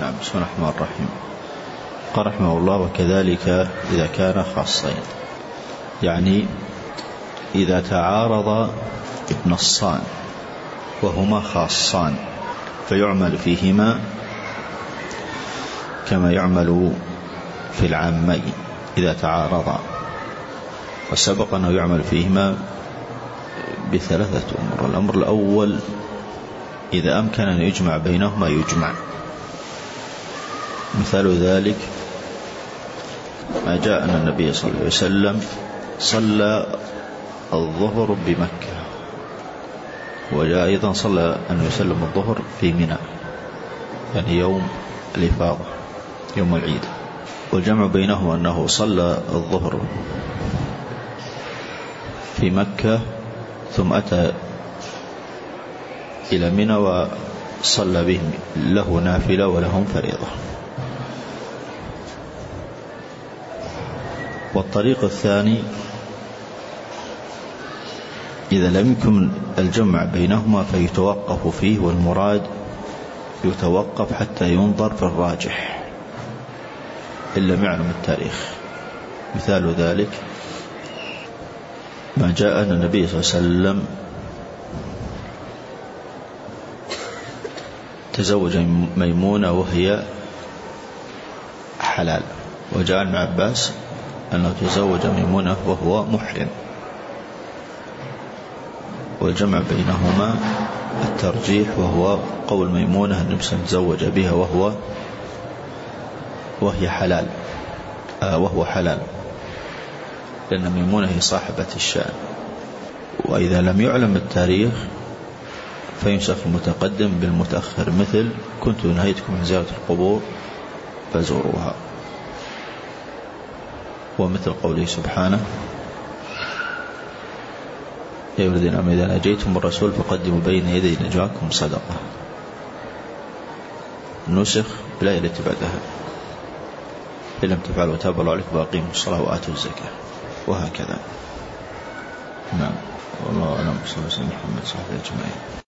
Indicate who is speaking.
Speaker 1: نعم بسم الله الرحمن الرحيم. قال رحمه الله وكذلك إذا كان خاصين. يعني إذا تعارض نصان وهما خاصان فيعمل فيهما كما يعمل في العامين إذا تعارضا. وسبق أنه يعمل فيهما بثلاثة أمور. الأمر الأول إذا أمكن أن يجمع بينهما يجمع. مثال ذلك ما جاء أن النبي صلى الله عليه وسلم صلى الظهر بمكة وجاء أيضا صلى أن يسلم الظهر في منى يعني يوم الإفاضة يوم العيد. والجمع بينهما أنه صلى الظهر في مكة ثم أتى إلى منى وصلى بهم له نافلة ولهم فريضة. والطريق الثاني إذا لم يكن الجمع بينهما فيتوقف فيه والمراد يتوقف حتى ينظر في الراجح إن لم يعلم التاريخ. مثال ذلك ما جاء أن النبي صلى الله عليه وسلم تزوج ميمونة وهي حلال وجاء ابن عباس أنه تزوج ميمونة وهو محرم. والجمع بينهما الترجيح وهو قول ميمونة النبي صلى تزوج بها وهو وهي حلال. آه وهو حلال. لأن ميمونة هي صاحبة الشأن. وإذا لم يعلم التاريخ فينسخ المتقدم بالمتأخر مثل كنت نهيتكم عن زيارة القبور فزوروها. ومثل قوله سبحانه. يا أيها الذين آمنوا إذا ناجيتم الرسول فقدموا بين يدي نجواكم صدقة. نسخ بالآية التي بعدها. إن لم تفعلوا وتاب الله عليكم وأقيموا الصلاة وآتوا الزكاة. وهكذا. نعم. والله أعلم. صلى الله عليه وسلم. محمد صلى الله عليه وسلم.